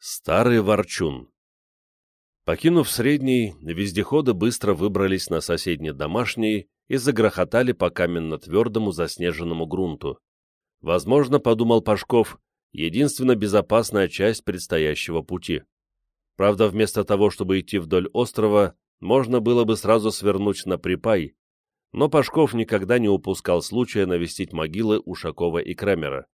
Старый ворчун. Покинув средний, вездеходы быстро выбрались на соседний домашний и загрохотали по каменно-твердому заснеженному грунту. Возможно, подумал Пашков, единственно безопасная часть предстоящего пути. Правда, вместо того, чтобы идти вдоль острова, можно было бы сразу свернуть на припай, но Пашков никогда не упускал случая навестить могилы Ушакова и Крамера.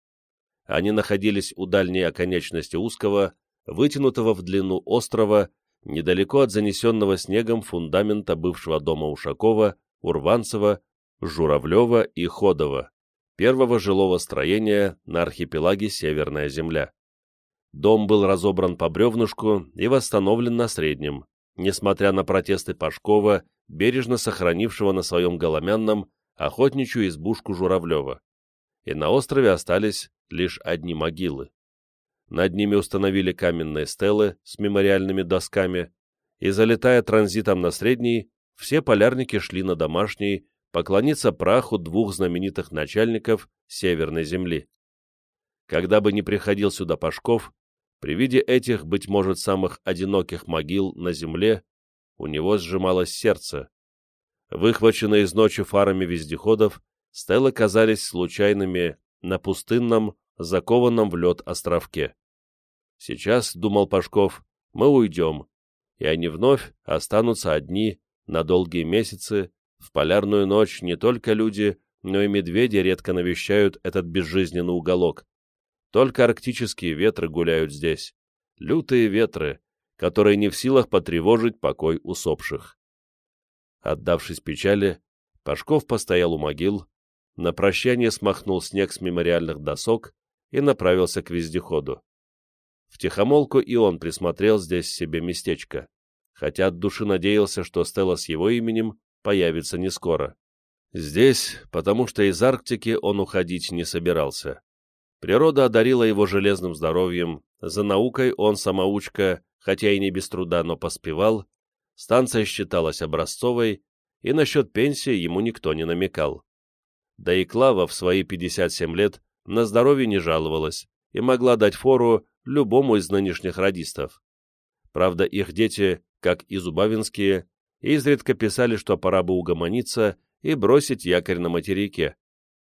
Они находились у дальней оконечности узкого, вытянутого в длину острова, недалеко от занесенного снегом фундамента бывшего дома Ушакова, Урванцева, Журавлева и Ходова, первого жилого строения на архипелаге Северная Земля. Дом был разобран по бревнышку и восстановлен на среднем, несмотря на протесты Пашкова, бережно сохранившего на своем голомянном охотничью избушку Журавлева. И на острове остались лишь одни могилы. Над ними установили каменные стелы с мемориальными досками, и, залетая транзитом на средний, все полярники шли на домашний поклониться праху двух знаменитых начальников Северной Земли. Когда бы ни приходил сюда Пашков, при виде этих, быть может, самых одиноких могил на земле, у него сжималось сердце. Выхваченные из ночи фарами вездеходов, стелы казались случайными на пустынном, закованном в лед островке. Сейчас, думал Пашков, мы уйдем, и они вновь останутся одни на долгие месяцы, в полярную ночь не только люди, но и медведи редко навещают этот безжизненный уголок. Только арктические ветры гуляют здесь, лютые ветры, которые не в силах потревожить покой усопших. Отдавшись печали, Пашков постоял у могил, на прощание смахнул снег с мемориальных досок и направился к вездеходу. Втихомолку и он присмотрел здесь себе местечко, хотя от души надеялся, что стела с его именем появится не скоро. Здесь, потому что из Арктики он уходить не собирался. Природа одарила его железным здоровьем, за наукой он самоучка, хотя и не без труда, но поспевал, станция считалась образцовой, и насчет пенсии ему никто не намекал. Да и Клава в свои 57 лет на здоровье не жаловалась и могла дать фору любому из нынешних радистов. Правда, их дети, как и зубавинские, изредка писали, что пора бы угомониться и бросить якорь на материке.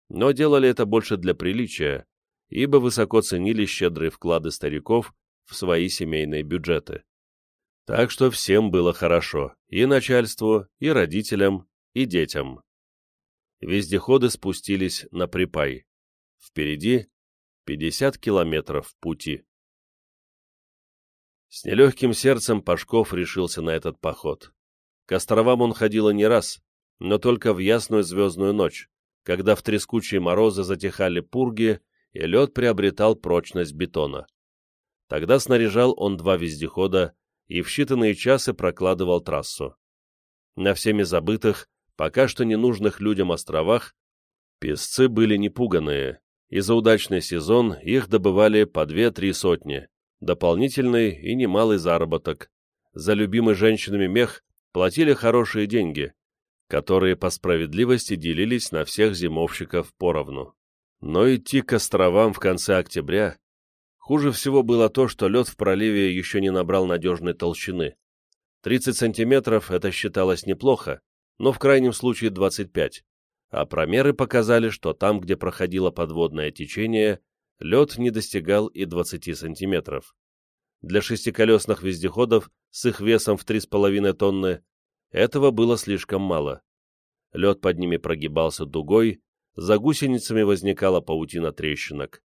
Но делали это больше для приличия, ибо высоко ценили щедрые вклады стариков в свои семейные бюджеты. Так что всем было хорошо, и начальству, и родителям, и детям. Вездеходы спустились на припай. Впереди 50 километров пути. С нелегким сердцем Пашков решился на этот поход. К островам он ходил не раз, но только в ясную звездную ночь, когда в трескучие морозы затихали пурги, и лед приобретал прочность бетона. Тогда снаряжал он два вездехода и в считанные часы прокладывал трассу. На всеми забытых, пока что ненужных людям островах, песцы были непуганные, и за удачный сезон их добывали по две-три сотни, дополнительный и немалый заработок. За любимый женщинами мех платили хорошие деньги, которые по справедливости делились на всех зимовщиков поровну. Но идти к островам в конце октября хуже всего было то, что лед в проливе еще не набрал надежной толщины. 30 сантиметров это считалось неплохо, но в крайнем случае 25, а промеры показали, что там, где проходило подводное течение, лед не достигал и 20 сантиметров. Для шестиколесных вездеходов с их весом в 3,5 тонны этого было слишком мало. Лед под ними прогибался дугой, за гусеницами возникала паутина трещинок.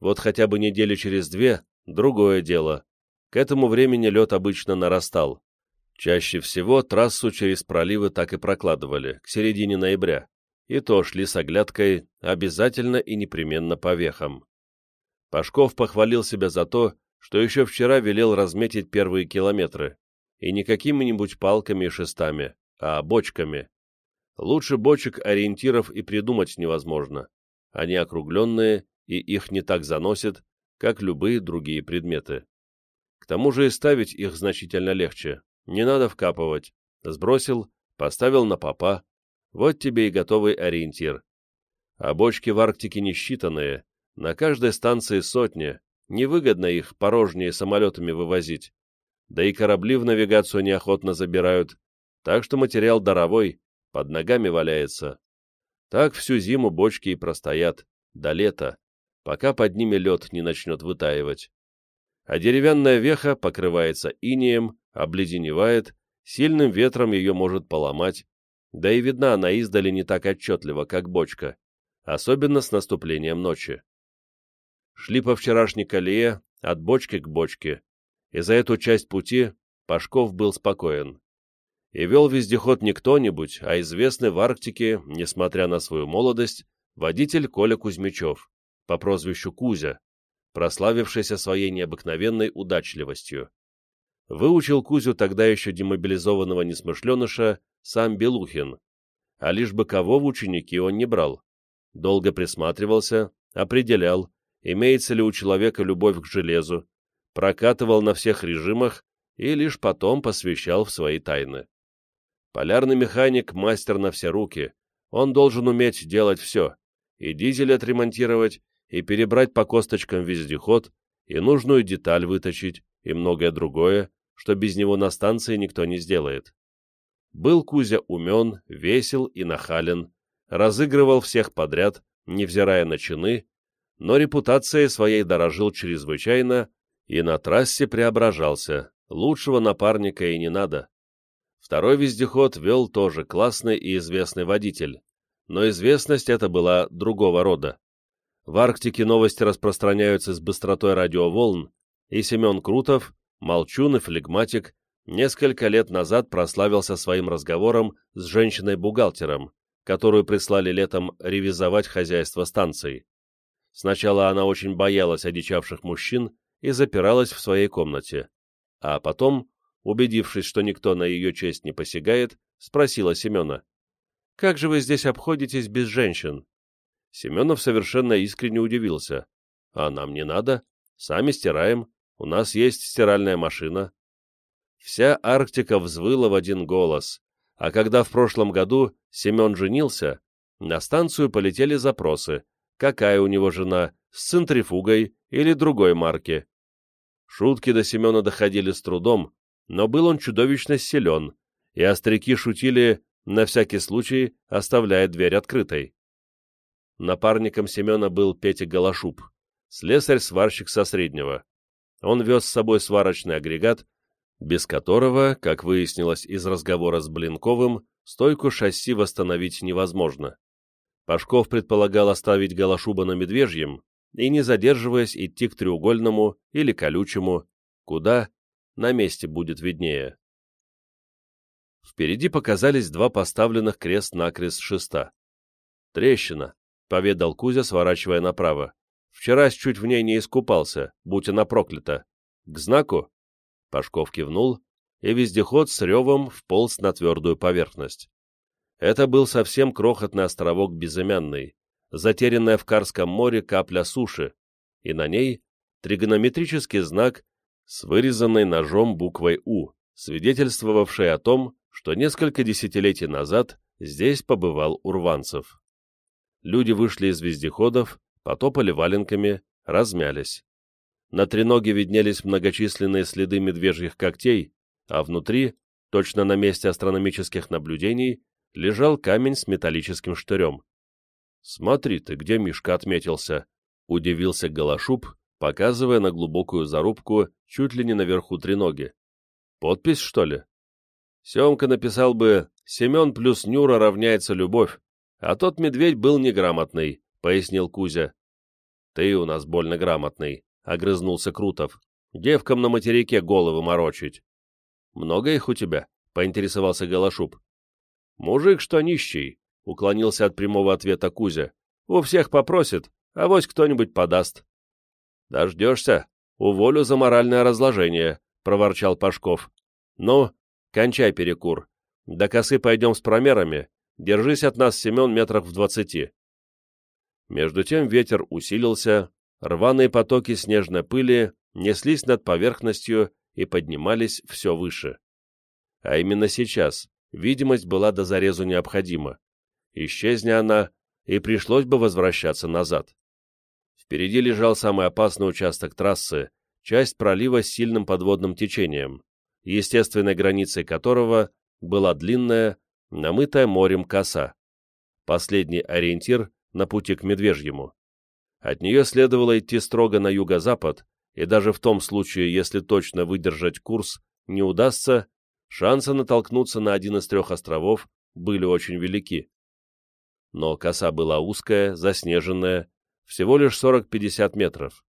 Вот хотя бы недели через две — другое дело. К этому времени лед обычно нарастал. Чаще всего трассу через проливы так и прокладывали, к середине ноября, и то шли с оглядкой обязательно и непременно по вехам. Пашков похвалил себя за то, что еще вчера велел разметить первые километры, и не какими-нибудь палками и шестами, а бочками. Лучше бочек ориентиров и придумать невозможно. Они округленные, и их не так заносит, как любые другие предметы. К тому же и ставить их значительно легче. Не надо вкапывать. Сбросил, поставил на попа. Вот тебе и готовый ориентир. А бочки в Арктике не считанные, на каждой станции сотни, Невыгодно их порожние самолетами вывозить. Да и корабли в навигацию неохотно забирают, так что материал даровой, под ногами валяется. Так всю зиму бочки и простоят, до лета, пока под ними лед не начнет вытаивать. А деревянная веха покрывается инеем, обледеневает, сильным ветром ее может поломать, да и видна она издали не так отчетливо, как бочка, особенно с наступлением ночи. Шли по вчерашней колее, от бочки к бочке, и за эту часть пути Пашков был спокоен. И вел вездеход не кто-нибудь, а известный в Арктике, несмотря на свою молодость, водитель Коля Кузьмичев, по прозвищу Кузя, прославившийся своей необыкновенной удачливостью. Выучил Кузю тогда еще демобилизованного несмышленыша сам Белухин, а лишь бы кого в ученики он не брал. Долго присматривался, определял, имеется ли у человека любовь к железу, прокатывал на всех режимах и лишь потом посвящал в свои тайны. Полярный механик – мастер на все руки, он должен уметь делать все, и дизель отремонтировать, и перебрать по косточкам вездеход, и нужную деталь выточить, и многое другое, что без него на станции никто не сделает. Был Кузя умен, весел и нахален, разыгрывал всех подряд, невзирая на чины, но репутацией своей дорожил чрезвычайно и на трассе преображался, лучшего напарника и не надо. Второй вездеход вел тоже классный и известный водитель, но известность эта была другого рода. В Арктике новости распространяются с быстротой радиоволн, и Семен Крутов, молчун и флегматик, несколько лет назад прославился своим разговором с женщиной-бухгалтером, которую прислали летом ревизовать хозяйство станции. Сначала она очень боялась одичавших мужчин и запиралась в своей комнате, а потом, убедившись, что никто на ее честь не посягает, спросила Семена, «Как же вы здесь обходитесь без женщин?» Семенов совершенно искренне удивился. «А нам не надо, сами стираем, у нас есть стиральная машина». Вся Арктика взвыла в один голос, а когда в прошлом году Семен женился, на станцию полетели запросы, какая у него жена, с центрифугой или другой марки. Шутки до Семена доходили с трудом, но был он чудовищно силен, и остряки шутили, на всякий случай, оставляя дверь открытой. Напарником Семена был Петя Голошуб, слесарь-сварщик со среднего. Он вез с собой сварочный агрегат, без которого, как выяснилось из разговора с Блинковым, стойку шасси восстановить невозможно. Пашков предполагал оставить Голошуба на Медвежьем и, не задерживаясь, идти к треугольному или колючему, куда на месте будет виднее. Впереди показались два поставленных крест-накрест шеста. «Трещина», — поведал Кузя, сворачивая направо. «Вчера чуть в ней не искупался, будь она проклята. К знаку?» Пашков кивнул, и вездеход с ревом вполз на твердую поверхность. Это был совсем крохотный островок безымянный, затерянная в Карском море капля суши, и на ней тригонометрический знак с вырезанной ножом буквой «У», свидетельствовавший о том, что несколько десятилетий назад здесь побывал Урванцев. Люди вышли из вездеходов, потопали валенками, размялись. На треноге виднелись многочисленные следы медвежьих когтей, а внутри, точно на месте астрономических наблюдений, лежал камень с металлическим штырем. «Смотри ты, где Мишка отметился!» — удивился Голошуб, показывая на глубокую зарубку чуть ли не наверху треноги. «Подпись, что ли?» Семка написал бы «Семен плюс Нюра равняется любовь», а тот медведь был неграмотный, — пояснил Кузя. «Ты у нас больно грамотный», — огрызнулся Крутов. «Девкам на материке головы морочить». «Много их у тебя?» — поинтересовался Голошуб. «Мужик, что нищий», — уклонился от прямого ответа Кузя. «У всех попросит, а вось кто-нибудь подаст». «Дождешься? Уволю за моральное разложение», — проворчал Пашков. «Ну, кончай перекур. До косы пойдем с промерами. Держись от нас, Семен, метров в двадцати». Между тем ветер усилился, рваные потоки снежной пыли неслись над поверхностью и поднимались все выше. А именно сейчас, видимость была до зарезу необходима. Исчезни она, и пришлось бы возвращаться назад. Впереди лежал самый опасный участок трассы, часть пролива с сильным подводным течением, естественной границей которого была длинная, намытая морем коса. Последний ориентир на пути к Медвежьему. От нее следовало идти строго на юго-запад, и даже в том случае, если точно выдержать курс не удастся, шансы натолкнуться на один из трех островов были очень велики. Но коса была узкая, заснеженная, всего лишь 40-50 метров.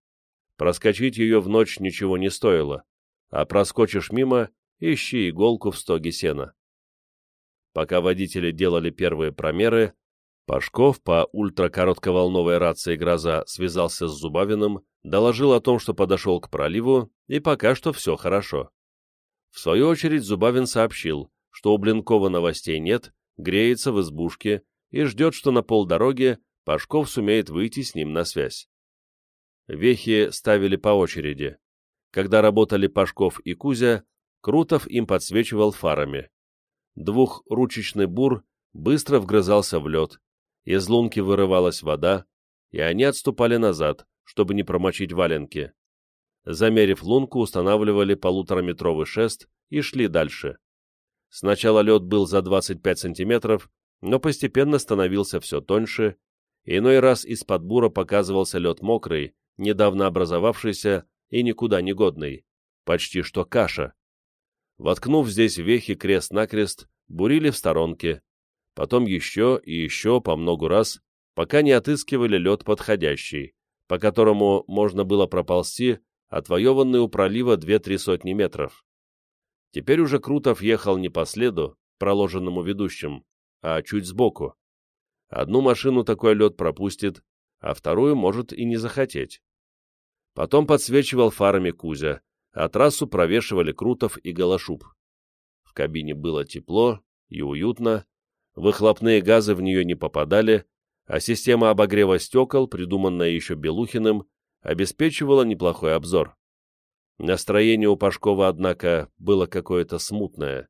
Проскочить ее в ночь ничего не стоило, а проскочишь мимо — ищи иголку в стоге сена. Пока водители делали первые промеры, Пашков по ультракоротковолновой рации «Гроза» связался с Зубавиным, доложил о том, что подошел к проливу, и пока что все хорошо. В свою очередь Зубавин сообщил, что у Блинкова новостей нет, греется в избушке и ждет, что на полдороге Пашков сумеет выйти с ним на связь. Вехи ставили по очереди. Когда работали Пашков и Кузя, Крутов им подсвечивал фарами. Двухручечный бур быстро вгрызался в лед, из лунки вырывалась вода, и они отступали назад, чтобы не промочить валенки. Замерив лунку, устанавливали полутораметровый шест и шли дальше. Сначала лед был за 25 сантиметров, но постепенно становился все тоньше, иной раз из-под бура показывался лед мокрый, недавно образовавшийся и никуда не годный, почти что каша. Воткнув здесь вехи крест-накрест, бурили в сторонке, потом еще и еще по многу раз, пока не отыскивали лед подходящий, по которому можно было проползти отвоеванный у пролива две-три сотни метров. Теперь уже Крутов ехал не по следу, проложенному ведущим, а чуть сбоку. Одну машину такой лед пропустит, а вторую может и не захотеть. Потом подсвечивал фарами Кузя, а трассу провешивали Крутов и Голошуб. В кабине было тепло и уютно, выхлопные газы в нее не попадали, а система обогрева стекол, придуманная еще Белухиным, обеспечивала неплохой обзор. Настроение у Пашкова, однако, было какое-то смутное.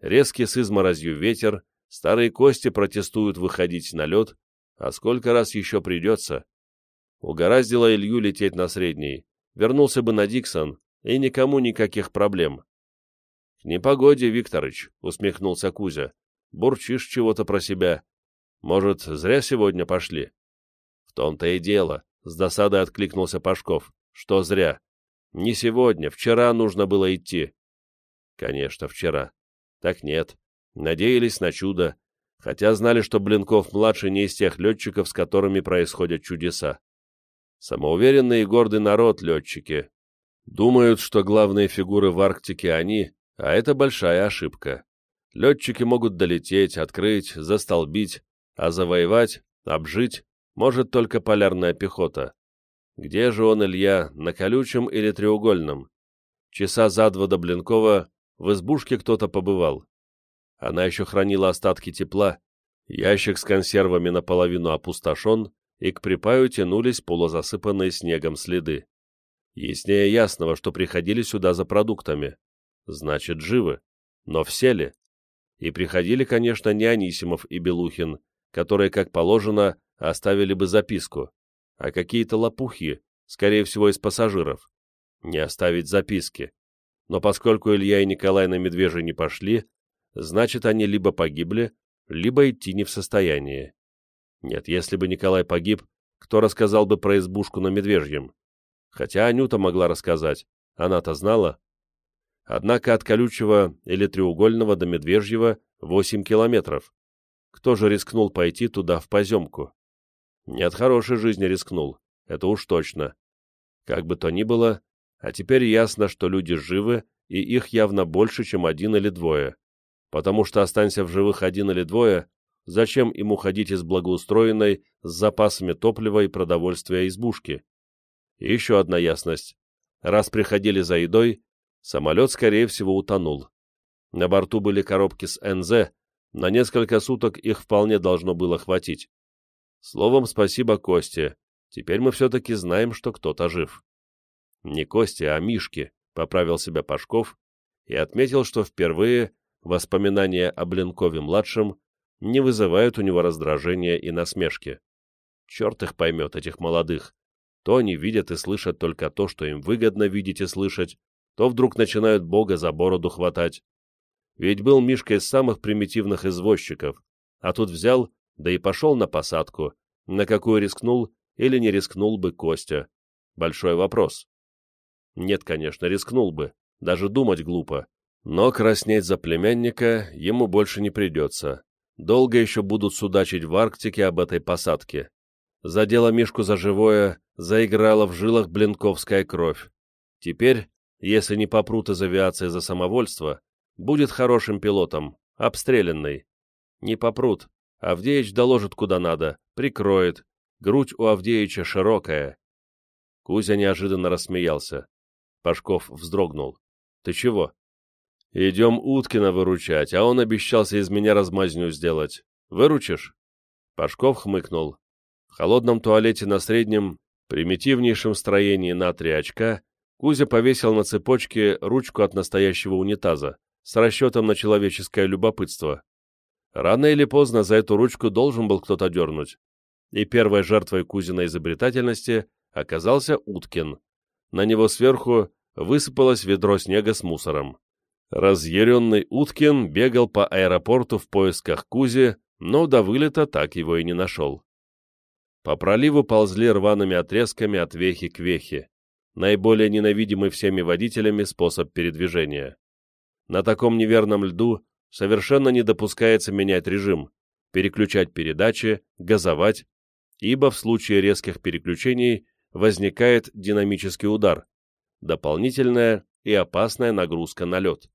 Резкий с изморозью ветер, старые кости протестуют выходить на лед, а сколько раз еще придется? Угораздило Илью лететь на средний, вернулся бы на Диксон, и никому никаких проблем. — К непогоде, Викторыч, — усмехнулся Кузя, — бурчишь чего-то про себя. Может, зря сегодня пошли? — В том-то и дело, — с досадой откликнулся Пашков, — что зря. Не сегодня, вчера нужно было идти. — Конечно, вчера. Так нет. Надеялись на чудо, хотя знали, что Блинков-младший не из тех летчиков, с которыми происходят чудеса. Самоуверенный и гордый народ летчики, Думают, что главные фигуры в Арктике они, а это большая ошибка. Летчики могут долететь, открыть, застолбить, а завоевать, обжить может только полярная пехота. Где же он, Илья, на колючем или треугольном? Часа за два до Блинкова в избушке кто-то побывал. Она еще хранила остатки тепла, ящик с консервами наполовину опустошен, и к припаю тянулись полузасыпанные снегом следы. Яснее ясного, что приходили сюда за продуктами. Значит, живы. Но все ли? И приходили, конечно, не Анисимов и Белухин, которые, как положено, оставили бы записку, а какие-то лопухи, скорее всего, из пассажиров. Не оставить записки. Но поскольку Илья и Николай на Медвежий не пошли, значит, они либо погибли, либо идти не в состоянии. Нет, если бы Николай погиб, кто рассказал бы про избушку на Медвежьем? Хотя Анюта могла рассказать, она-то знала. Однако от Колючего или Треугольного до Медвежьего 8 километров. Кто же рискнул пойти туда в поземку? Не от хорошей жизни рискнул, это уж точно. Как бы то ни было, а теперь ясно, что люди живы, и их явно больше, чем один или двое. Потому что останься в живых один или двое, зачем им уходить из благоустроенной с запасами топлива и продовольствия избушки? И еще одна ясность. Раз приходили за едой, самолет, скорее всего, утонул. На борту были коробки с НЗ, на несколько суток их вполне должно было хватить. Словом, спасибо Косте. Теперь мы все-таки знаем, что кто-то жив. Не Косте, а Мишке, поправил себя Пашков и отметил, что впервые воспоминания о Блинкове-младшем не вызывают у него раздражения и насмешки. Черт их поймет, этих молодых, То они видят и слышат только то, что им выгодно видеть и слышать, то вдруг начинают Бога за бороду хватать. Ведь был Мишка из самых примитивных извозчиков, а тут взял, да и пошел на посадку, на какую рискнул или не рискнул бы Костя. Большой вопрос. Нет, конечно, рискнул бы, даже думать глупо. Но краснеть за племянника ему больше не придется. Долго еще будут судачить в Арктике об этой посадке. Задела Мишку за живое, заиграла в жилах блинковская кровь. Теперь, если не попрут из авиации за самовольство, будет хорошим пилотом, обстрелянный. Не попрут, Авдеич доложит куда надо, прикроет. Грудь у Авдеича широкая. Кузя неожиданно рассмеялся. Пашков вздрогнул. «Ты чего?» «Идем Уткина выручать, а он обещался из меня размазню сделать. Выручишь?» Пашков хмыкнул. В холодном туалете на среднем, примитивнейшем строении на три очка Кузя повесил на цепочке ручку от настоящего унитаза с расчетом на человеческое любопытство. Рано или поздно за эту ручку должен был кто-то дернуть. И первой жертвой Кузиной изобретательности оказался Уткин. На него сверху высыпалось ведро снега с мусором. Разъяренный Уткин бегал по аэропорту в поисках Кузи, но до вылета так его и не нашел. По проливу ползли рваными отрезками от вехи к вехе. Наиболее ненавидимый всеми водителями способ передвижения. На таком неверном льду совершенно не допускается менять режим, переключать передачи, газовать, ибо в случае резких переключений возникает динамический удар, дополнительная и опасная нагрузка на лед.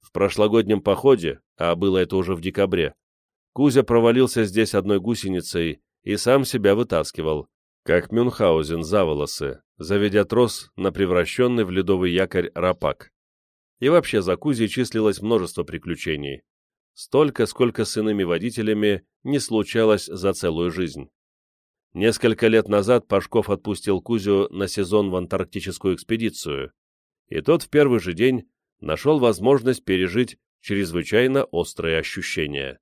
В прошлогоднем походе, а было это уже в декабре, Кузя провалился здесь одной гусеницей и сам себя вытаскивал, как Мюнхгаузен за волосы, заведя трос на превращенный в ледовый якорь рапак. И вообще за Кузей числилось множество приключений. Столько, сколько с иными водителями не случалось за целую жизнь. Несколько лет назад Пашков отпустил Кузю на сезон в антарктическую экспедицию, и тот в первый же день нашел возможность пережить чрезвычайно острые ощущения.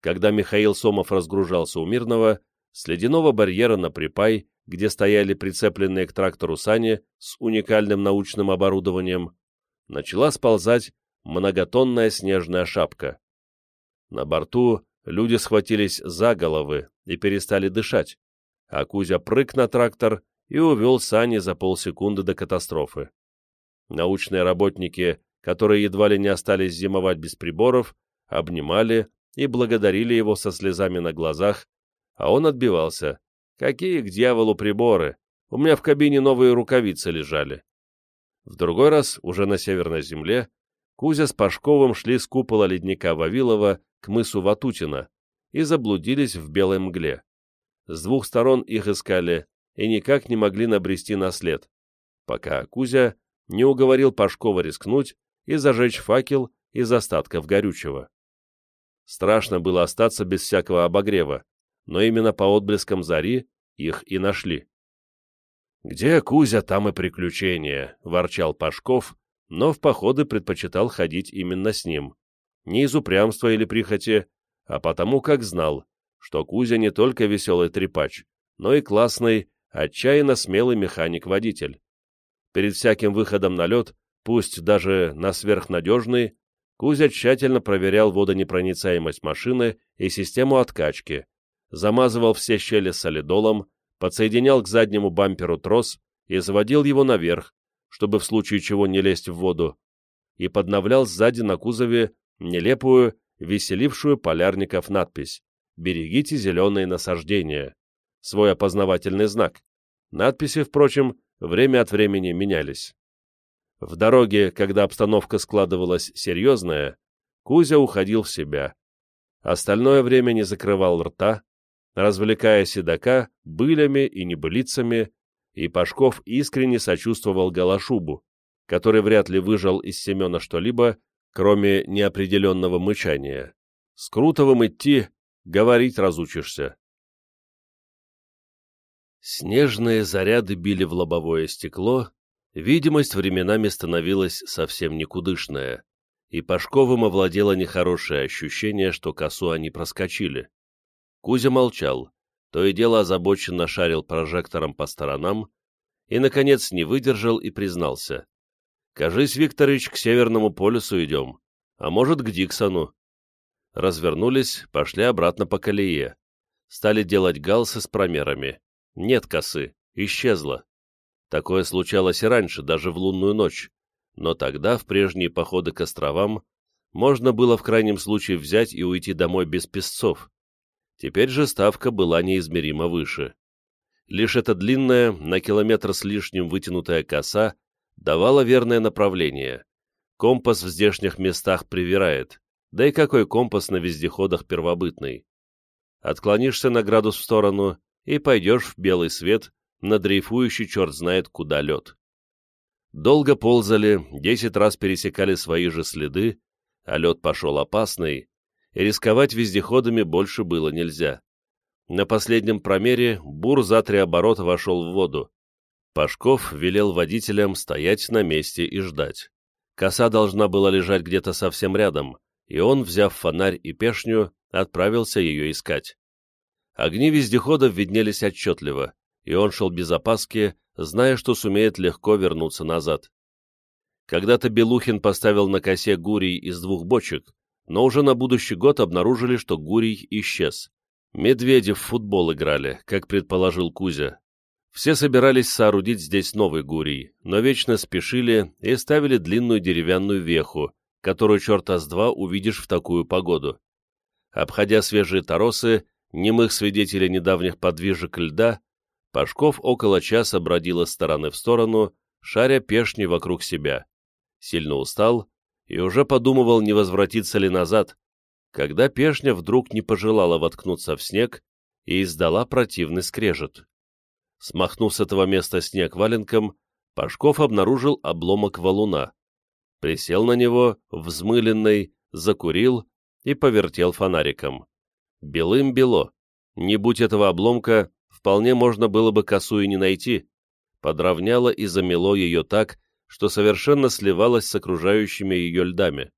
Когда Михаил Сомов разгружался у Мирного, с ледяного барьера на припай, где стояли прицепленные к трактору сани с уникальным научным оборудованием, начала сползать многотонная снежная шапка. На борту люди схватились за головы и перестали дышать, а Кузя прыг на трактор и увел сани за полсекунды до катастрофы. Научные работники, которые едва ли не остались зимовать без приборов, обнимали и благодарили его со слезами на глазах, а он отбивался. «Какие к дьяволу приборы? У меня в кабине новые рукавицы лежали». В другой раз, уже на Северной земле, Кузя с Пашковым шли с купола ледника Вавилова к мысу Ватутина и заблудились в белой мгле. С двух сторон их искали и никак не могли набрести на след, пока Кузя не уговорил Пашкова рискнуть и зажечь факел из остатков горючего. Страшно было остаться без всякого обогрева, но именно по отблескам зари их и нашли. «Где Кузя, там и приключения», — ворчал Пашков, но в походы предпочитал ходить именно с ним. Не из упрямства или прихоти, а потому как знал, что Кузя не только веселый трепач, но и классный, отчаянно смелый механик-водитель. Перед всяким выходом на лед, пусть даже на сверхнадежный, Кузя тщательно проверял водонепроницаемость машины и систему откачки, замазывал все щели солидолом, подсоединял к заднему бамперу трос и заводил его наверх, чтобы в случае чего не лезть в воду, и подновлял сзади на кузове нелепую, веселившую полярников надпись «Берегите зеленые насаждения», свой опознавательный знак. Надписи, впрочем, время от времени менялись. В дороге, когда обстановка складывалась серьезная, Кузя уходил в себя. Остальное время не закрывал рта, развлекая седока былями и небылицами, и Пашков искренне сочувствовал Голошубу, который вряд ли выжил из Семена что-либо, кроме неопределенного мычания. С Крутовым идти, говорить разучишься. Снежные заряды били в лобовое стекло, видимость временами становилась совсем никудышная, и Пашковым овладело нехорошее ощущение, что косу они проскочили. Кузя молчал, то и дело озабоченно шарил прожектором по сторонам и, наконец, не выдержал и признался. «Кажись, Викторович, к Северному полюсу идем, а может, к Диксону». Развернулись, пошли обратно по колее. Стали делать галсы с промерами. Нет косы, исчезла. Такое случалось и раньше, даже в лунную ночь. Но тогда, в прежние походы к островам, можно было в крайнем случае взять и уйти домой без песцов. Теперь же ставка была неизмеримо выше. Лишь эта длинная, на километр с лишним вытянутая коса давала верное направление. Компас в здешних местах привирает, да и какой компас на вездеходах первобытный. Отклонишься на градус в сторону и пойдешь в белый свет, на дрейфующий черт знает куда лед. Долго ползали, десять раз пересекали свои же следы, а лед пошел опасный, рисковать вездеходами больше было нельзя. На последнем промере бур за три оборота вошел в воду. Пашков велел водителям стоять на месте и ждать. Коса должна была лежать где-то совсем рядом, и он, взяв фонарь и пешню, отправился ее искать. Огни вездеходов виднелись отчетливо, и он шел без опаски, зная, что сумеет легко вернуться назад. Когда-то Белухин поставил на косе гурий из двух бочек, но уже на будущий год обнаружили, что гурий исчез. Медведи в футбол играли, как предположил Кузя. Все собирались соорудить здесь новый гурий, но вечно спешили и ставили длинную деревянную веху, которую черта с два увидишь в такую погоду. Обходя свежие торосы, немых свидетелей недавних подвижек льда, Пашков около часа бродил из стороны в сторону, шаря пешни вокруг себя. Сильно устал и уже подумывал, не возвратиться ли назад, когда пешня вдруг не пожелала воткнуться в снег и издала противный скрежет. Смахнув с этого места снег валенком, Пашков обнаружил обломок валуна. Присел на него, взмыленный, закурил и повертел фонариком. Белым-бело. Не будь этого обломка, вполне можно было бы косу и не найти. Подровняло и замело ее так, что совершенно сливалось с окружающими ее льдами.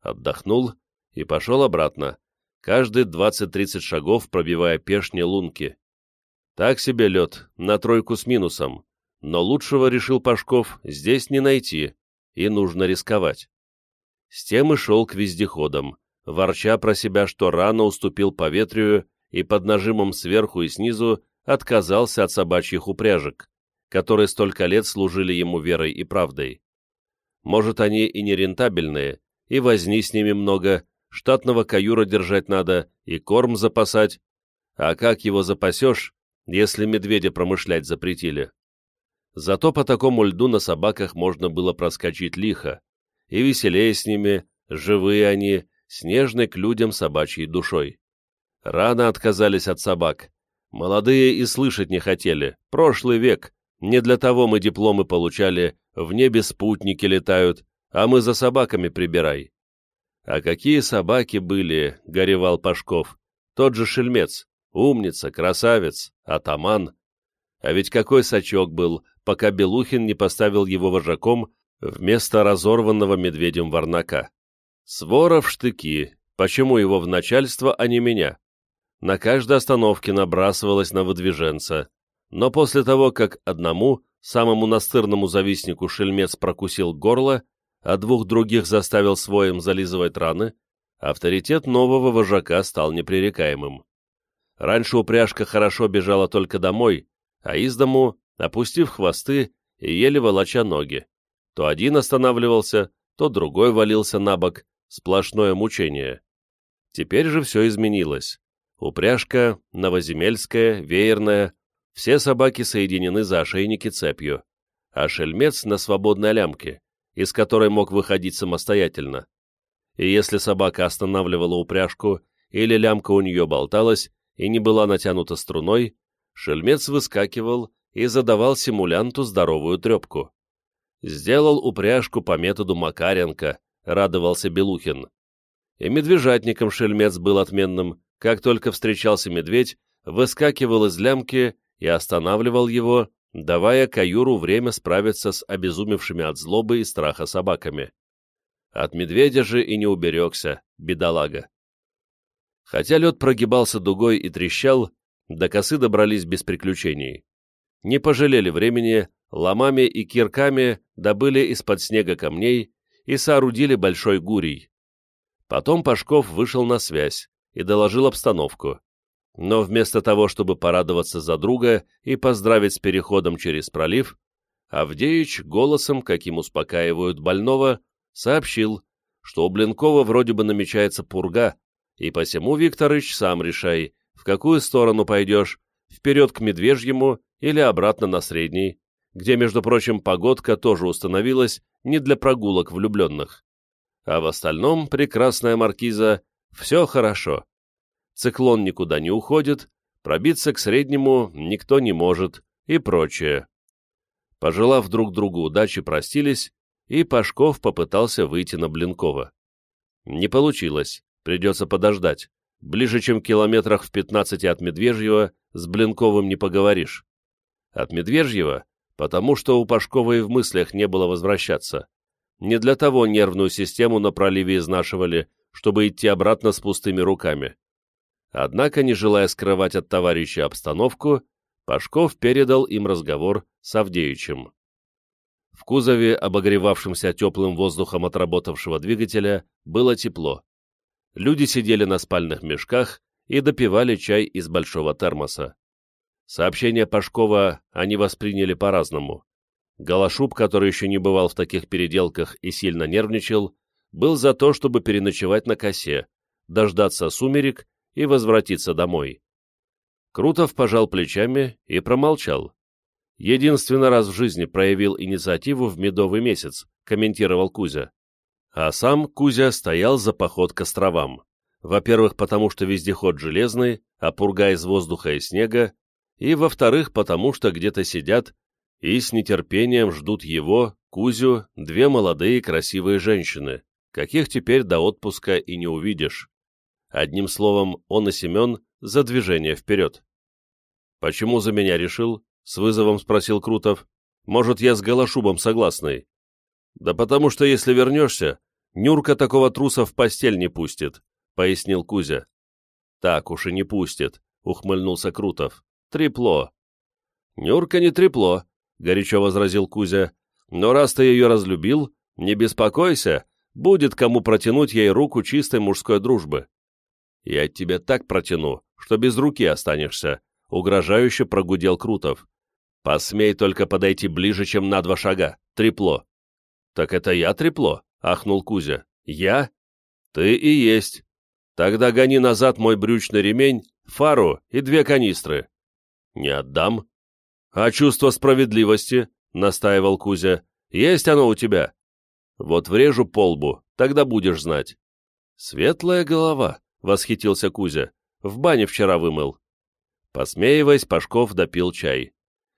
Отдохнул и пошел обратно, каждые 20-30 шагов пробивая пешни лунки. Так себе лед, на тройку с минусом, но лучшего, решил Пашков, здесь не найти, и нужно рисковать. С тем и шел к вездеходам, ворча про себя, что рано уступил поветрию и под нажимом сверху и снизу отказался от собачьих упряжек, которые столько лет служили ему верой и правдой. Может, они и не рентабельные, и возни с ними много, штатного каюра держать надо и корм запасать, а как его запасешь, если медведя промышлять запретили? Зато по такому льду на собаках можно было проскочить лихо, и веселее с ними, живые они, снежной к людям собачьей душой. Рано отказались от собак. Молодые и слышать не хотели. Прошлый век. Не для того мы дипломы получали, в небе спутники летают, а мы за собаками прибирай. А какие собаки были, горевал Пашков. Тот же шельмец, умница, красавец, атаман. А ведь какой сачок был, пока Белухин не поставил его вожаком вместо разорванного медведем варнака. Свора в штыки. Почему его в начальство, а не меня? На каждой остановке набрасывалась на выдвиженца. Но после того, как одному, самому настырному завистнику шельмец прокусил горло, а двух других заставил своим зализывать раны, авторитет нового вожака стал непререкаемым. Раньше упряжка хорошо бежала только домой, а из дому, опустив хвосты и еле волоча ноги. То один останавливался, то другой валился на бок, сплошное мучение. Теперь же все изменилось. Упряжка, новоземельская, веерная, все собаки соединены за ошейники цепью, а шельмец на свободной лямке, из которой мог выходить самостоятельно. И если собака останавливала упряжку или лямка у нее болталась и не была натянута струной, шельмец выскакивал и задавал симулянту здоровую трепку. Сделал упряжку по методу Макаренко, — радовался Белухин. И медвежатником шельмец был отменным. Как только встречался медведь, выскакивал из лямки и останавливал его, давая каюру время справиться с обезумевшими от злобы и страха собаками. От медведя же и не уберегся, бедолага. Хотя лед прогибался дугой и трещал, До косы добрались без приключений. Не пожалели времени, ломами и кирками добыли из-под снега камней и соорудили большой гурий. Потом Пашков вышел на связь и доложил обстановку. Но вместо того, чтобы порадоваться за друга и поздравить с переходом через пролив, Авдеич голосом, каким успокаивают больного, сообщил, что у Блинкова вроде бы намечается пурга, и посему, Викторыч, сам решай, в какую сторону пойдешь, вперед к Медвежьему или обратно на Средний, где, между прочим, погодка тоже установилась не для прогулок влюбленных. А в остальном, прекрасная маркиза, все хорошо. Циклон никуда не уходит, пробиться к Среднему никто не может и прочее. Пожелав друг другу удачи, простились, и Пашков попытался выйти на Блинкова. Не получилось, придется подождать. Ближе, чем километрах в 15 от Медвежьего, с Блинковым не поговоришь. От Медвежьего, потому что у Пашкова и в мыслях не было возвращаться. Не для того нервную систему на проливе изнашивали, чтобы идти обратно с пустыми руками. Однако, не желая скрывать от товарища обстановку, Пашков передал им разговор с Авдеичем. В кузове, обогревавшемся теплым воздухом отработавшего двигателя, было тепло. Люди сидели на спальных мешках и допивали чай из большого термоса. Сообщение Пашкова они восприняли по-разному. Голошуб, который еще не бывал в таких переделках и сильно нервничал, был за то, чтобы переночевать на косе, дождаться сумерек и возвратиться домой. Крутов пожал плечами и промолчал. Единственный раз в жизни проявил инициативу в медовый месяц, комментировал Кузя. А сам Кузя стоял за поход к островам. Во-первых, потому что вездеход железный, а пурга из воздуха и снега, и, во-вторых, потому что где-то сидят и с нетерпением ждут его, Кузю, две молодые красивые женщины, каких теперь до отпуска и не увидишь. Одним словом, он и Семен за движение вперед. «Почему за меня решил?» — с вызовом спросил Крутов. «Может, я с Голошубом согласный?» «Да потому что, если вернешься, Нюрка такого труса в постель не пустит», — пояснил Кузя. «Так уж и не пустит», — ухмыльнулся Крутов. «Трепло». «Нюрка не трепло», — горячо возразил Кузя. «Но раз ты ее разлюбил, не беспокойся, будет кому протянуть ей руку чистой мужской дружбы». «Я тебе так протяну, что без руки останешься», — угрожающе прогудел Крутов. «Посмей только подойти ближе, чем на два шага. Трепло». «Так это я трепло?» — ахнул Кузя. «Я?» «Ты и есть. Тогда гони назад мой брючный ремень, фару и две канистры». «Не отдам». «А чувство справедливости?» — настаивал Кузя. «Есть оно у тебя?» «Вот врежу по лбу, тогда будешь знать». «Светлая голова», — восхитился Кузя. «В бане вчера вымыл». Посмеиваясь, Пашков допил чай.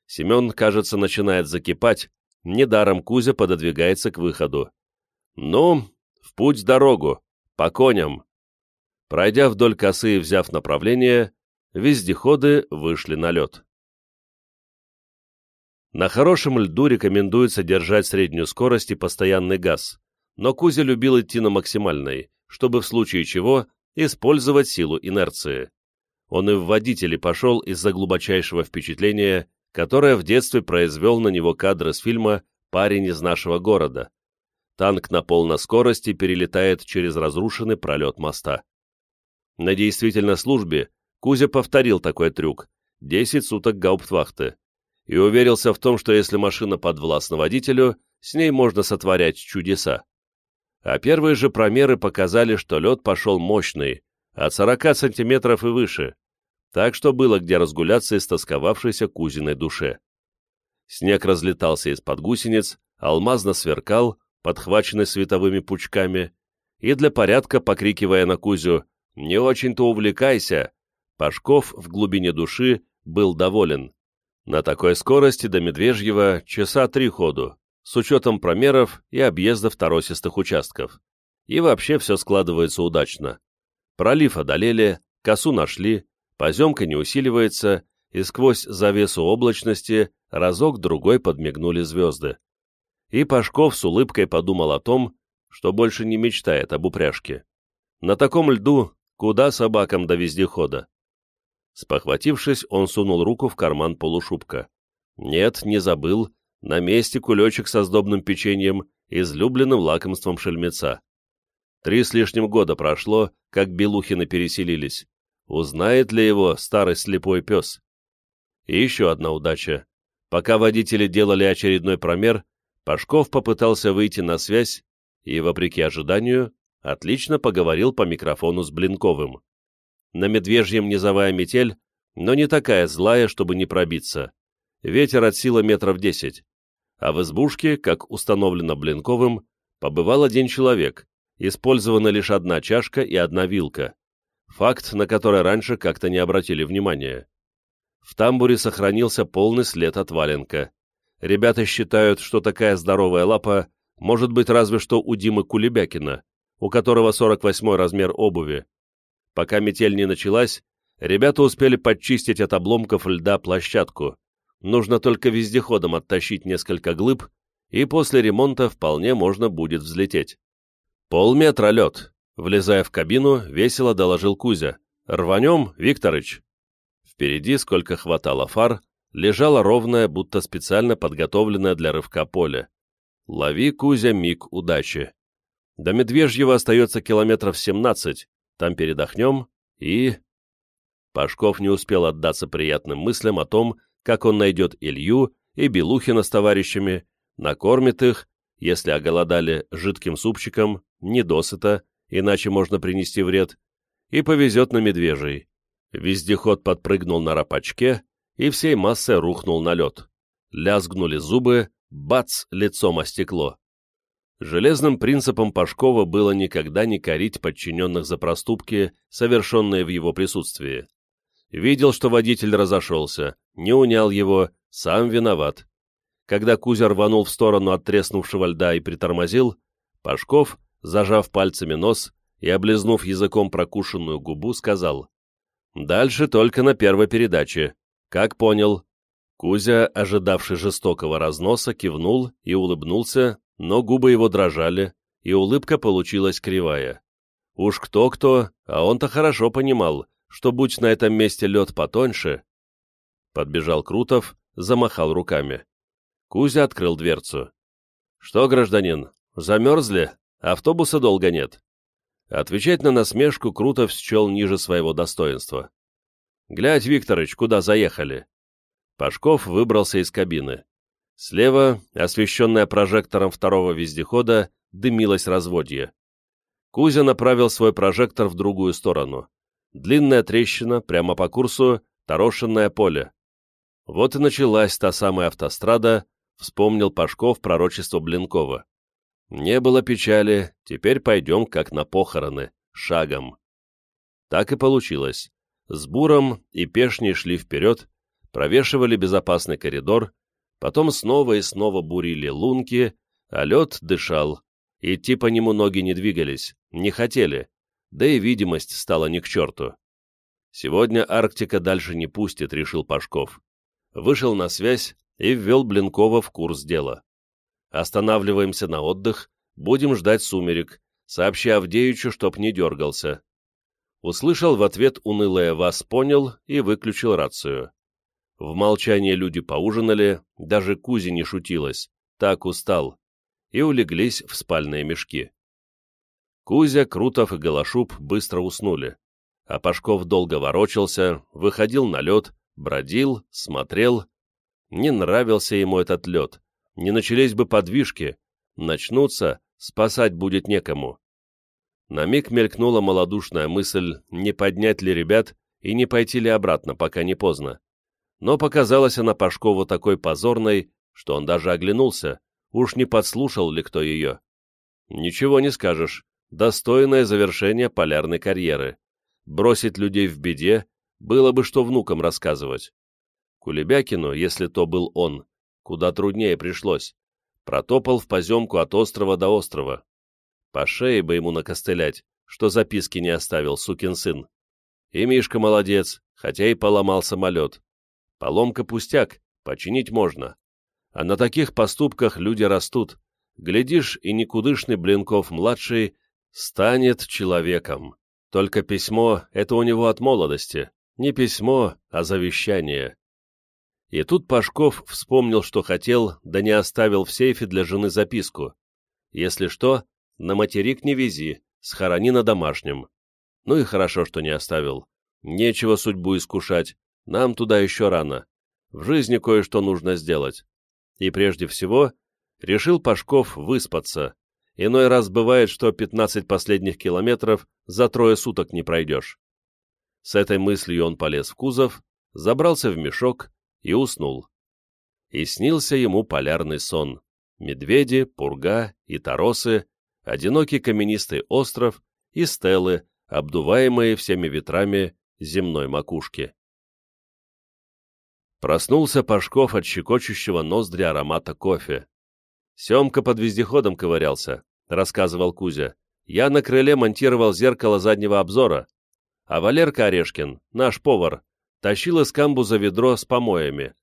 Семен, кажется, начинает закипать, недаром Кузя пододвигается к выходу. «Ну, в путь дорогу, по коням». Пройдя вдоль косы и взяв направление, вездеходы вышли на лед. На хорошем льду рекомендуется держать среднюю скорость и постоянный газ, но Кузя любил идти на максимальной, чтобы в случае чего использовать силу инерции. Он и в водители пошел из-за глубочайшего впечатления, которое в детстве произвел на него кадр из фильма «Парень из нашего города». Танк на полной скорости перелетает через разрушенный пролет моста. На действительной службе Кузя повторил такой трюк – 10 суток гауптвахты, и уверился в том, что если машина подвластна водителю, с ней можно сотворять чудеса. А первые же промеры показали, что лед пошел мощный, от 40 сантиметров и выше, так что было где разгуляться истосковавшейся кузиной душе. Снег разлетался из-под гусениц, алмазно сверкал, подхваченный световыми пучками, и для порядка, покрикивая на Кузю «Не очень-то увлекайся!», Пашков в глубине души был доволен. На такой скорости до Медвежьего часа три ходу, с учетом промеров и объездов торосистых участков. И вообще все складывается удачно. Пролив одолели, косу нашли, поземка не усиливается, и сквозь завесу облачности разок-другой подмигнули звезды. И Пашков с улыбкой подумал о том, что больше не мечтает об упряжке. На таком льду куда собакам до вездехода? Спохватившись, он сунул руку в карман полушубка. Нет, не забыл, на месте кулечек со сдобным печеньем, излюбленным лакомством шельмеца. Три с лишним года прошло, как Белухины переселились. Узнает ли его старый слепой пес? И еще одна удача. Пока водители делали очередной промер, Пашков попытался выйти на связь и, вопреки ожиданию, отлично поговорил по микрофону с Блинковым. На медвежьем низовая метель, но не такая злая, чтобы не пробиться. Ветер от силы метров десять. А в избушке, как установлено Блинковым, побывал один человек, использована лишь одна чашка и одна вилка. Факт, на который раньше как-то не обратили внимания. В тамбуре сохранился полный след от валенка. Ребята считают, что такая здоровая лапа может быть разве что у Димы Кулебякина, у которого 48 размер обуви. Пока метель не началась, ребята успели подчистить от обломков льда площадку. Нужно только вездеходом оттащить несколько глыб, и после ремонта вполне можно будет взлететь. Полметра лед. Влезая в кабину, весело доложил Кузя. «Рванем, Викторыч!» Впереди, сколько хватало фар, лежала ровная, будто специально подготовленная для рывка поле. Лови, Кузя, миг удачи. До Медвежьего остается километров 17, там передохнем и... Пашков не успел отдаться приятным мыслям о том, как он найдет Илью и Белухина с товарищами, накормит их, если оголодали жидким супчиком, недосыто, иначе можно принести вред, и повезет на Медвежий. Вездеход подпрыгнул на рапачке и всей массой рухнул на лед. Лязгнули зубы, Бац! Лицом о стекло. Железным принципом Пашкова было никогда не корить подчиненных за проступки, совершенные в его присутствии. Видел, что водитель разошелся, не унял его, сам виноват. Когда Кузя рванул в сторону от треснувшего льда и притормозил, Пашков, зажав пальцами нос и облизнув языком прокушенную губу, сказал «Дальше только на первой передаче. Как понял?» Кузя, ожидавший жестокого разноса, кивнул и улыбнулся, но губы его дрожали, и улыбка получилась кривая. Уж кто-кто, а он-то хорошо понимал, что будь на этом месте лед потоньше... Подбежал Крутов, замахал руками. Кузя открыл дверцу. «Что, гражданин, замерзли? Автобуса долго нет». Отвечать на насмешку Крутов счел ниже своего достоинства. «Глядь, Викторыч, куда заехали?» Пашков выбрался из кабины. Слева, освещенная прожектором второго вездехода, дымилось разводье. Кузя направил свой прожектор в другую сторону. Длинная трещина, прямо по курсу, торошенное поле. Вот и началась та самая автострада, вспомнил Пашков пророчество Блинкова. Не было печали, теперь пойдем как на похороны, шагом. Так и получилось. С Буром и Пешней шли вперед, провешивали безопасный коридор, потом снова и снова бурили лунки, а лед дышал. Идти по нему ноги не двигались, не хотели, да и видимость стала ни к черту. Сегодня Арктика дальше не пустит, решил Пашков. Вышел на связь и ввел Блинкова в курс дела. Останавливаемся на отдых, будем ждать сумерек, сообщи Авдеичу, чтоб не дергался. Услышал в ответ унылое «вас понял» и выключил рацию. В молчании люди поужинали, даже Кузи не шутилось, так устал, и улеглись в спальные мешки. Кузя, Крутов и Голошуб быстро уснули, а Пашков долго ворочался, выходил на лед, бродил, смотрел. Не нравился ему этот лед, не начались бы подвижки, начнутся, спасать будет некому. На миг мелькнула малодушная мысль, не поднять ли ребят и не пойти ли обратно, пока не поздно но показалась она Пашкову такой позорной, что он даже оглянулся, уж не подслушал ли кто ее. Ничего не скажешь, достойное завершение полярной карьеры. Бросить людей в беде было бы что внукам рассказывать. Кулебякину, если то был он, куда труднее пришлось, протопал в поземку от острова до острова. По шее бы ему накостылять, что записки не оставил сукин сын. И Мишка молодец, хотя и поломал самолет. Поломка пустяк, починить можно. А на таких поступках люди растут. Глядишь, и никудышный Блинков-младший станет человеком. Только письмо — это у него от молодости. Не письмо, а завещание. И тут Пашков вспомнил, что хотел, да не оставил в сейфе для жены записку. Если что, на материк не вези, схорони на домашнем. Ну и хорошо, что не оставил. Нечего судьбу искушать, нам туда еще рано. В жизни кое-что нужно сделать. И прежде всего, решил Пашков выспаться. Иной раз бывает, что 15 последних километров за трое суток не пройдешь. С этой мыслью он полез в кузов, забрался в мешок и уснул. И снился ему полярный сон. Медведи, пурга и торосы, одинокий каменистый остров и стелы, обдуваемые всеми ветрами земной макушки. Проснулся Пашков от щекочущего ноздри аромата кофе. Семка под вездеходом ковырялся, рассказывал Кузя. Я на крыле монтировал зеркало заднего обзора, а Валерка Орешкин, наш повар, тащил из камбуза ведро с помоями.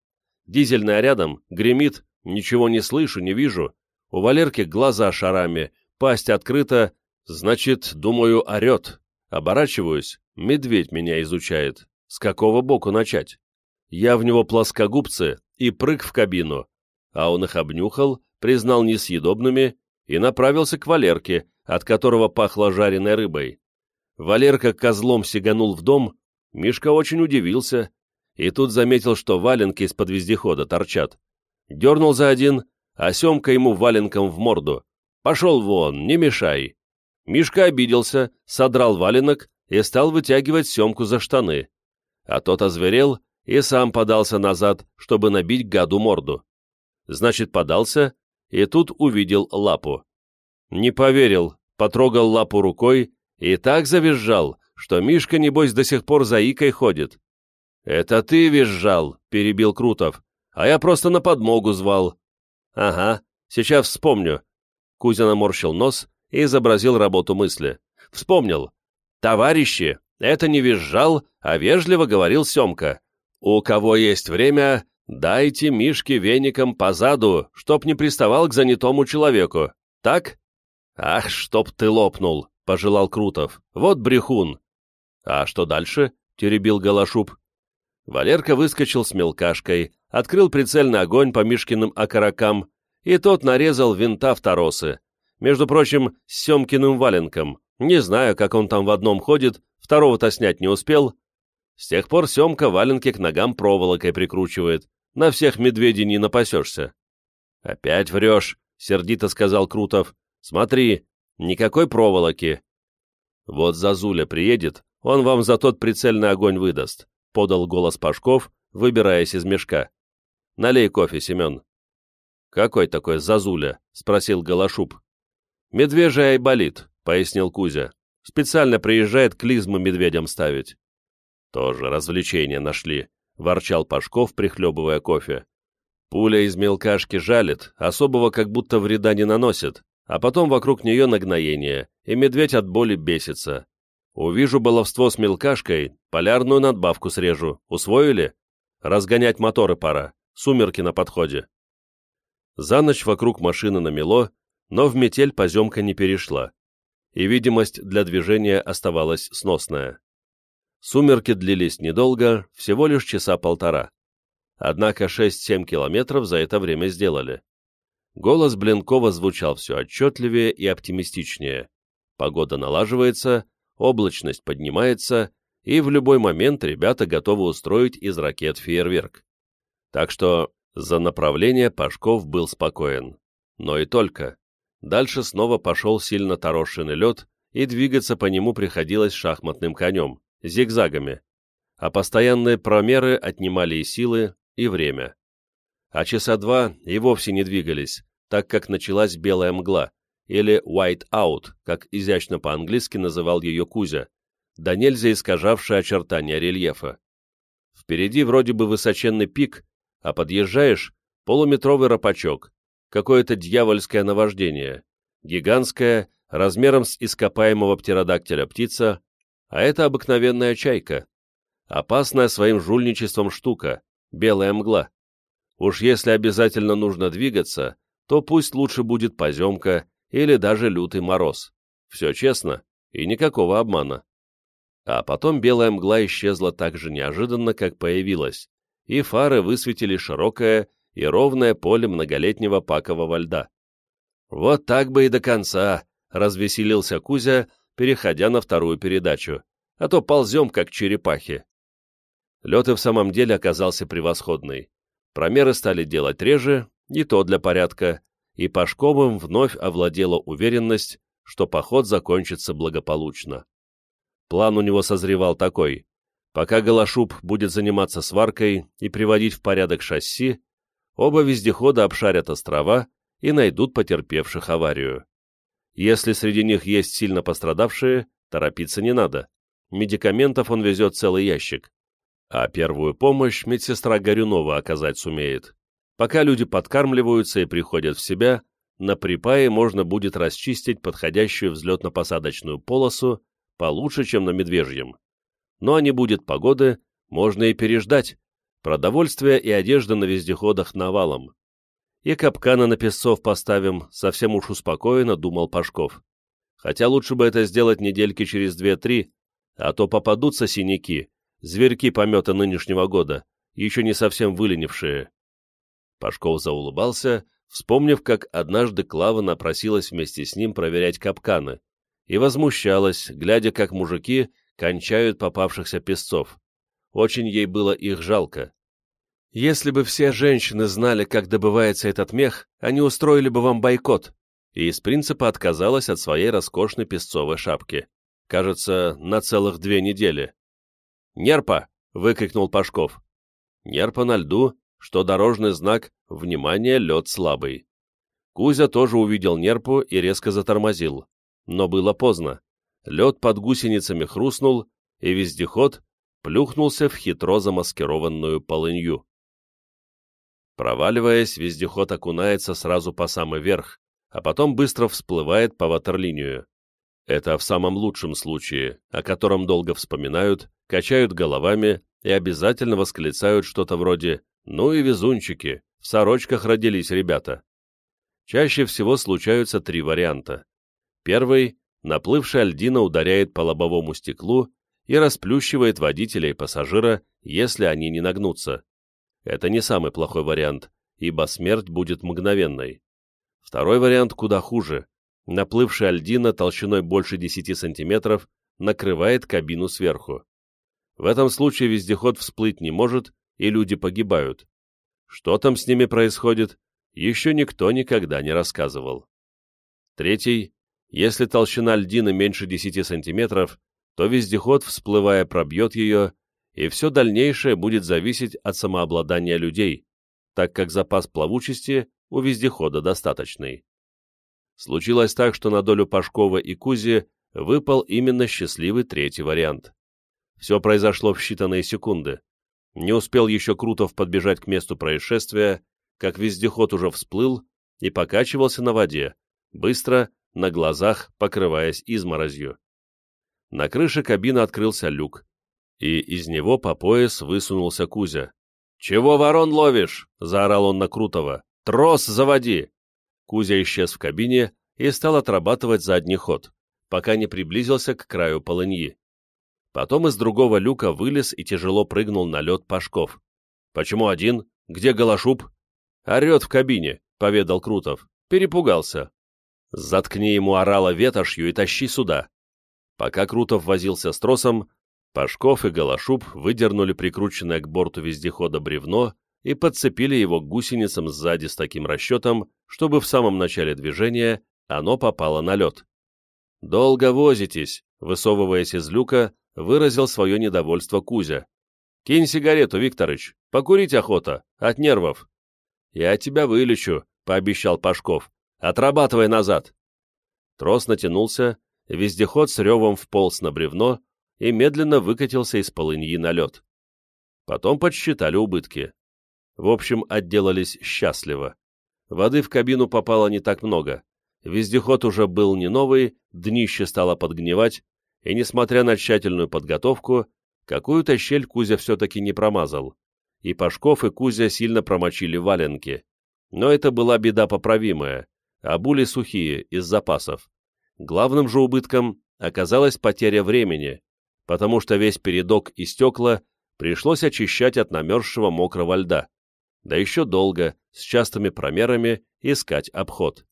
Дизельная рядом, гремит, ничего не слышу, не вижу. У Валерки глаза шарами, пасть открыта, значит, думаю, орет. Оборачиваюсь, медведь меня изучает. С какого боку начать? Я в него плоскогубцы и прыг в кабину. А он их обнюхал, признал несъедобными и направился к Валерке, от которого пахло жареной рыбой. Валерка козлом сиганул в дом, Мишка очень удивился, и тут заметил, что валенки из-под вездехода торчат. Дернул за один, а Семка ему валенком в морду. «Пошел вон, не мешай!» Мишка обиделся, содрал валенок и стал вытягивать Семку за штаны. А тот озверел и сам подался назад, чтобы набить гаду морду. Значит, подался, и тут увидел лапу. Не поверил, потрогал лапу рукой и так завизжал, что Мишка, небось, до сих пор за Икой ходит. «Это ты визжал», — перебил Крутов, «а я просто на подмогу звал». «Ага, сейчас вспомню». Кузя наморщил нос и изобразил работу мысли. «Вспомнил. Товарищи, это не визжал, а вежливо говорил Семка. У кого есть время, дайте Мишке веником по заду, чтоб не приставал к занятому человеку. Так? Ах, чтоб ты лопнул, пожелал Крутов. Вот брехун. А что дальше? теребил Голошуб. Валерка выскочил с мелкашкой, открыл прицельный огонь по Мишкиным окорокам, и тот нарезал винта в торосы. Между прочим, с Семкиным валенком. Не знаю, как он там в одном ходит, второго-то снять не успел. С тех пор Семка валенки к ногам проволокой прикручивает. На всех медведей не напасешься. «Опять врешь», — сердито сказал Крутов. «Смотри, никакой проволоки». «Вот Зазуля приедет, он вам за тот прицельный огонь выдаст», — подал голос Пашков, выбираясь из мешка. «Налей кофе, Семен». «Какой такой Зазуля?» — спросил Голошуб. «Медвежий айболит», — пояснил Кузя. «Специально приезжает клизмы медведям ставить». «Тоже развлечения нашли», — ворчал Пашков, прихлебывая кофе. «Пуля из мелкашки жалит, особого как будто вреда не наносит, а потом вокруг нее нагноение, и медведь от боли бесится. Увижу баловство с мелкашкой, полярную надбавку срежу. Усвоили? Разгонять моторы пора, сумерки на подходе». За ночь вокруг машины намело, но в метель поземка не перешла, и видимость для движения оставалась сносная. Сумерки длились недолго, всего лишь часа полтора. Однако 6-7 километров за это время сделали. Голос Блинкова звучал все отчетливее и оптимистичнее. Погода налаживается, облачность поднимается, и в любой момент ребята готовы устроить из ракет фейерверк. Так что за направление Пашков был спокоен. Но и только. Дальше снова пошел сильно торошенный лед, и двигаться по нему приходилось шахматным конем, зигзагами, а постоянные промеры отнимали и силы, и время. А часа два и вовсе не двигались, так как началась белая мгла, или white out, как изящно по-английски называл ее Кузя, да нельзя искажавшая очертания рельефа. Впереди вроде бы высоченный пик, а подъезжаешь — полуметровый рапачок, какое-то дьявольское наваждение, гигантское, размером с ископаемого птеродактиля птица, а это обыкновенная чайка. Опасная своим жульничеством штука, белая мгла. Уж если обязательно нужно двигаться, то пусть лучше будет поземка или даже лютый мороз. Все честно и никакого обмана. А потом белая мгла исчезла так же неожиданно, как появилась, и фары высветили широкое и ровное поле многолетнего пакового льда. «Вот так бы и до конца!» — развеселился Кузя, переходя на вторую передачу. «А то ползем, как черепахи». Лед и в самом деле оказался превосходный. Промеры стали делать реже, не то для порядка, и Пашковым вновь овладела уверенность, что поход закончится благополучно. План у него созревал такой. Пока Голошуб будет заниматься сваркой и приводить в порядок шасси, оба вездехода обшарят острова и найдут потерпевших аварию. Если среди них есть сильно пострадавшие, торопиться не надо. Медикаментов он везет целый ящик. А первую помощь медсестра Горюнова оказать сумеет. Пока люди подкармливаются и приходят в себя, на припае можно будет расчистить подходящую взлетно-посадочную полосу получше, чем на Медвежьем. Но не будет погоды, можно и переждать. Продовольствие и одежда на вездеходах навалом. И капканы на песцов поставим, совсем уж успокоенно думал Пашков. Хотя лучше бы это сделать недельки через две-три, а то попадутся синяки, зверьки помета нынешнего года, еще не совсем выленившие. Пашков заулыбался, вспомнив, как однажды Клава напросилась вместе с ним проверять капканы, и возмущалась, глядя, как мужики кончают попавшихся песцов. Очень ей было их жалко. Если бы все женщины знали, как добывается этот мех, они устроили бы вам бойкот, и из принципа отказалась от своей роскошной песцовой шапки. Кажется, на целых две недели. «Нерпа!» — выкрикнул Пашков. Нерпа на льду, что дорожный знак «Внимание, лед слабый». Кузя тоже увидел нерпу и резко затормозил. Но было поздно. Лед под гусеницами хрустнул, и вездеход плюхнулся в хитро замаскированную полынью. Проваливаясь, вездеход окунается сразу по самый верх, а потом быстро всплывает по ватерлинию. Это в самом лучшем случае, о котором долго вспоминают, качают головами и обязательно восклицают что-то вроде «Ну и везунчики, в сорочках родились ребята». Чаще всего случаются три варианта. Первый – наплывшая льдина ударяет по лобовому стеклу и расплющивает водителя и пассажира, если они не нагнутся. Это не самый плохой вариант, ибо смерть будет мгновенной. Второй вариант куда хуже. Наплывшая льдина толщиной больше 10 сантиметров накрывает кабину сверху. В этом случае вездеход всплыть не может, и люди погибают. Что там с ними происходит, еще никто никогда не рассказывал. Третий. Если толщина льдины меньше 10 сантиметров, то вездеход, всплывая, пробьет ее и все дальнейшее будет зависеть от самообладания людей, так как запас плавучести у вездехода достаточный. Случилось так, что на долю Пашкова и Кузи выпал именно счастливый третий вариант. Все произошло в считанные секунды. Не успел еще Крутов подбежать к месту происшествия, как вездеход уже всплыл и покачивался на воде, быстро, на глазах, покрываясь изморозью. На крыше кабины открылся люк, и из него по пояс высунулся Кузя. «Чего ворон ловишь?» — заорал он на Крутого. «Трос заводи!» Кузя исчез в кабине и стал отрабатывать задний ход, пока не приблизился к краю полыньи. Потом из другого люка вылез и тяжело прыгнул на лед Пашков. «Почему один? Где Голошуб?» «Орет в кабине», — поведал Крутов. «Перепугался». «Заткни ему орала ветошью и тащи сюда». Пока Крутов возился с тросом, Пашков и Голошуб выдернули прикрученное к борту вездехода бревно и подцепили его к гусеницам сзади с таким расчетом, чтобы в самом начале движения оно попало на лед. «Долго возитесь», — высовываясь из люка, выразил свое недовольство Кузя. «Кинь сигарету, Викторыч, покурить охота, от нервов». «Я тебя вылечу», — пообещал Пашков. «Отрабатывай назад». Трос натянулся, вездеход с ревом вполз на бревно, и медленно выкатился из полыньи на лед. Потом подсчитали убытки. В общем, отделались счастливо. Воды в кабину попало не так много. Вездеход уже был не новый, днище стало подгнивать, и, несмотря на тщательную подготовку, какую-то щель Кузя все-таки не промазал. И Пашков, и Кузя сильно промочили валенки. Но это была беда поправимая, а були сухие, из запасов. Главным же убытком оказалась потеря времени, потому что весь передок и стекла пришлось очищать от намерзшего мокрого льда, да еще долго, с частыми промерами, искать обход.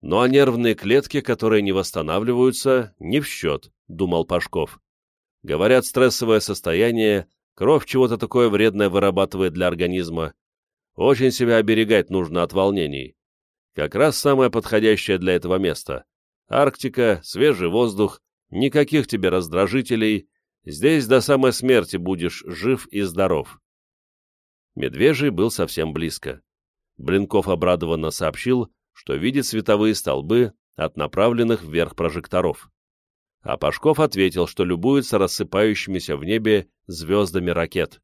Ну а нервные клетки, которые не восстанавливаются, не в счет, думал Пашков. Говорят, стрессовое состояние, кровь чего-то такое вредное вырабатывает для организма. Очень себя оберегать нужно от волнений. Как раз самое подходящее для этого место. Арктика, свежий воздух, никаких тебе раздражителей, здесь до самой смерти будешь жив и здоров. Медвежий был совсем близко. Блинков обрадованно сообщил, что видит световые столбы от направленных вверх прожекторов. А Пашков ответил, что любуется рассыпающимися в небе звездами ракет.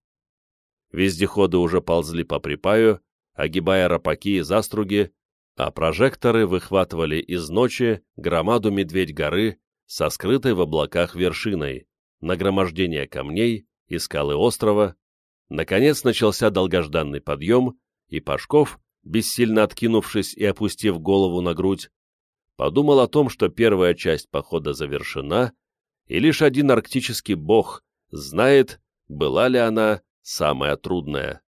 Вездеходы уже ползли по припаю, огибая рапаки и заструги, а прожекторы выхватывали из ночи громаду Медведь-горы со скрытой в облаках вершиной, нагромождение камней и скалы острова. Наконец начался долгожданный подъем, и Пашков, бессильно откинувшись и опустив голову на грудь, подумал о том, что первая часть похода завершена, и лишь один арктический бог знает, была ли она самая трудная.